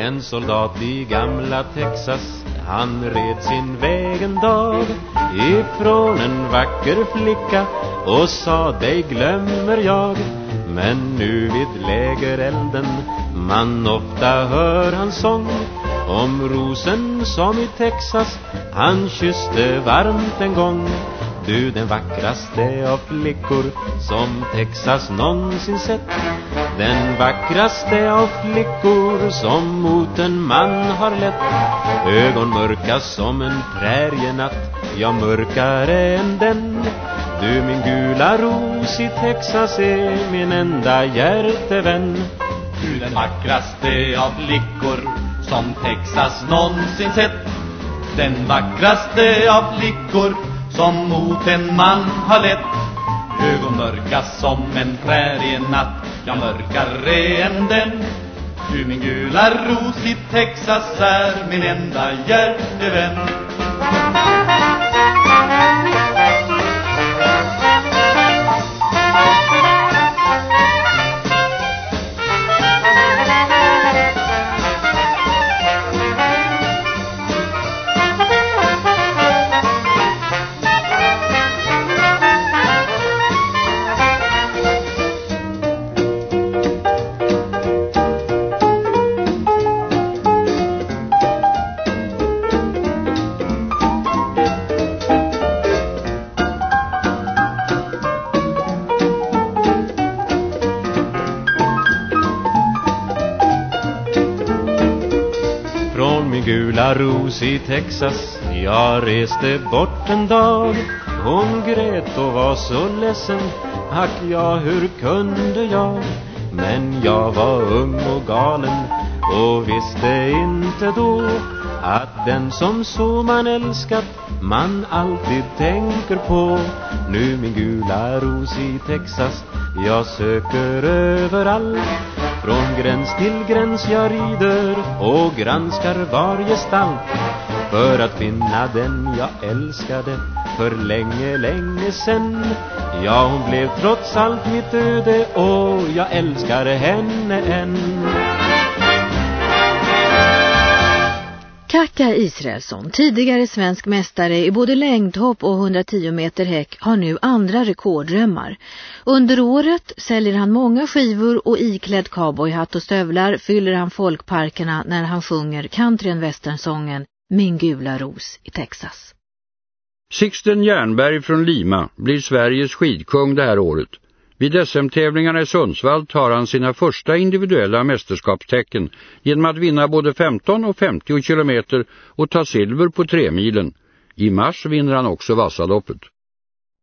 En soldat i gamla Texas. Han red sin väg en dag Ifrån en vacker flicka Och sa dig glömmer jag. Men nu vid lägerelden Man ofta hör hans sång Om rosen som i Texas. Han kysste varmt en gång du den vackraste av flickor som Texas någonsin sett. Den vackraste av flickor som mot en man har lett. Ögon mörka som en prärienatt, ja mörkare än den. Du min gula ros i Texas är min enda hjärtevän Du den vackraste av flickor som Texas någonsin sett. Den vackraste av flickor som mot en man har lett. Ögon mörka som en prärienatt Ja, mörkare än den. Du min gula ros i Texas är min enda hjärtevän. Min gula ros i Texas. Jag reste bort en dag. Hon grät och var så ledsen. Ack ja, hur kunde jag? Men jag var ung och galen Och visste inte då Att den som så man älskat Man alltid tänker på. Nu min gula ros i Texas. Jag söker överallt från gräns till gräns jag rider och granskar varje gestalt. För att finna den jag älskade för länge, länge sen Ja, hon blev trots allt mitt öde och jag älskar henne än Kaka Israelsson, tidigare svensk mästare i både längdhopp och 110 meter häck, har nu andra rekorddrömmar. Under året säljer han många skivor och iklädd cowboyhatt och stövlar fyller han folkparkerna när han sjunger countryn västernsången Min gula ros i Texas. Sixten Jernberg från Lima blir Sveriges skidkung det här året. Vid SM-tävlingarna i Sundsvall tar han sina första individuella mästerskapstecken genom att vinna både 15 och 50 kilometer och ta silver på tremilen. I mars vinner han också Vassaloppet.